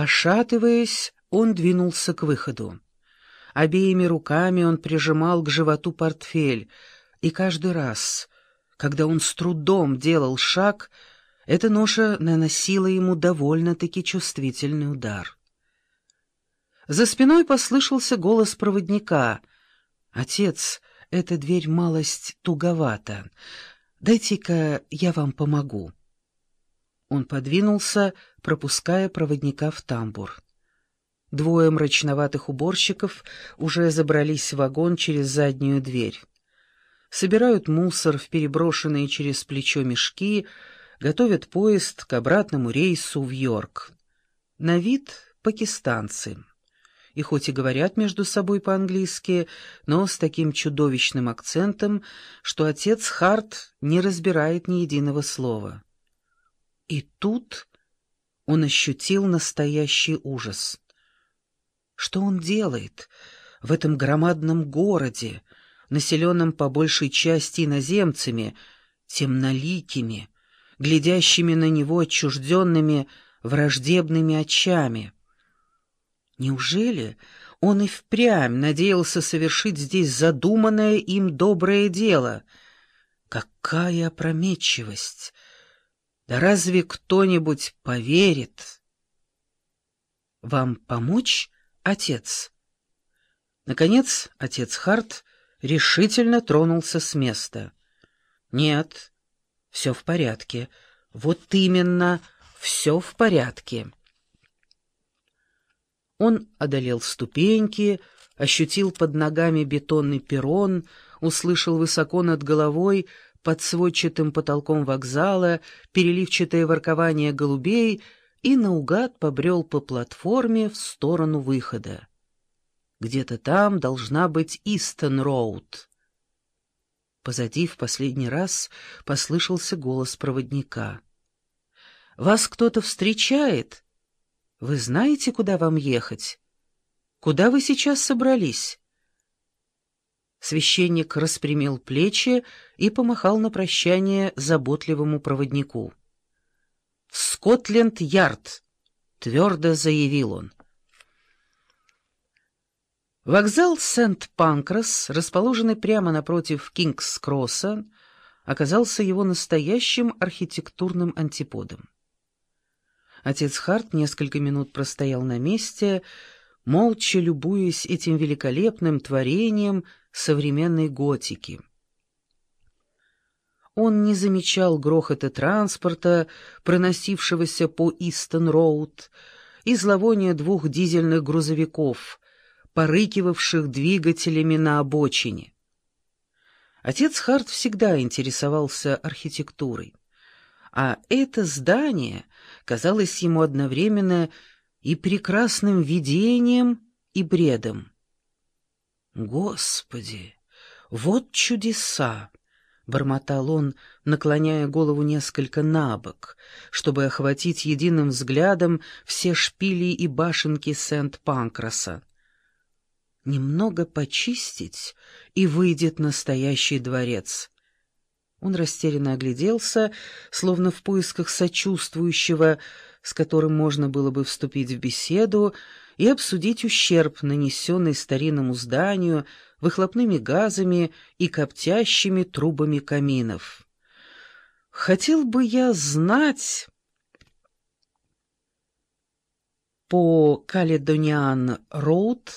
Пошатываясь, он двинулся к выходу. Обеими руками он прижимал к животу портфель, и каждый раз, когда он с трудом делал шаг, эта ноша наносила ему довольно-таки чувствительный удар. За спиной послышался голос проводника. «Отец, эта дверь малость туговата. Дайте-ка я вам помогу». Он подвинулся, пропуская проводника в тамбур. Двое мрачноватых уборщиков уже забрались в вагон через заднюю дверь. Собирают мусор в переброшенные через плечо мешки, готовят поезд к обратному рейсу в Йорк. На вид пакистанцы. И хоть и говорят между собой по-английски, но с таким чудовищным акцентом, что отец Харт не разбирает ни единого слова. И тут он ощутил настоящий ужас. Что он делает в этом громадном городе, населенном по большей части иноземцами, темноликими, глядящими на него отчужденными, враждебными очами? Неужели он и впрямь надеялся совершить здесь задуманное им доброе дело? Какая опрометчивость! Да разве кто-нибудь поверит? Вам помочь, отец? Наконец, отец Харт решительно тронулся с места. Нет, все в порядке. Вот именно, все в порядке. Он одолел ступеньки, ощутил под ногами бетонный перрон, услышал высоко над головой под сводчатым потолком вокзала переливчатое воркование голубей и наугад побрел по платформе в сторону выхода. Где-то там должна быть Истон-Роуд. Позади в последний раз послышался голос проводника. «Вас кто-то встречает? Вы знаете, куда вам ехать? Куда вы сейчас собрались?» Священник распрямил плечи и помахал на прощание заботливому проводнику. «В Скотленд-Ярд!» — твердо заявил он. Вокзал Сент-Панкрас, расположенный прямо напротив Кингс-Кросса, оказался его настоящим архитектурным антиподом. Отец Харт несколько минут простоял на месте, молча любуясь этим великолепным творением современной готики. Он не замечал грохота транспорта, проносившегося по Истон-Роуд, и зловония двух дизельных грузовиков, порыкивавших двигателями на обочине. Отец Харт всегда интересовался архитектурой, а это здание казалось ему одновременно и прекрасным видением, и бредом. «Господи, вот чудеса!» — бормотал он, наклоняя голову несколько на бок, чтобы охватить единым взглядом все шпили и башенки Сент-Панкраса. «Немного почистить, и выйдет настоящий дворец». Он растерянно огляделся, словно в поисках сочувствующего, с которым можно было бы вступить в беседу и обсудить ущерб, нанесенный старинному зданию, выхлопными газами и коптящими трубами каминов. «Хотел бы я знать...» По Каледониан-Роуд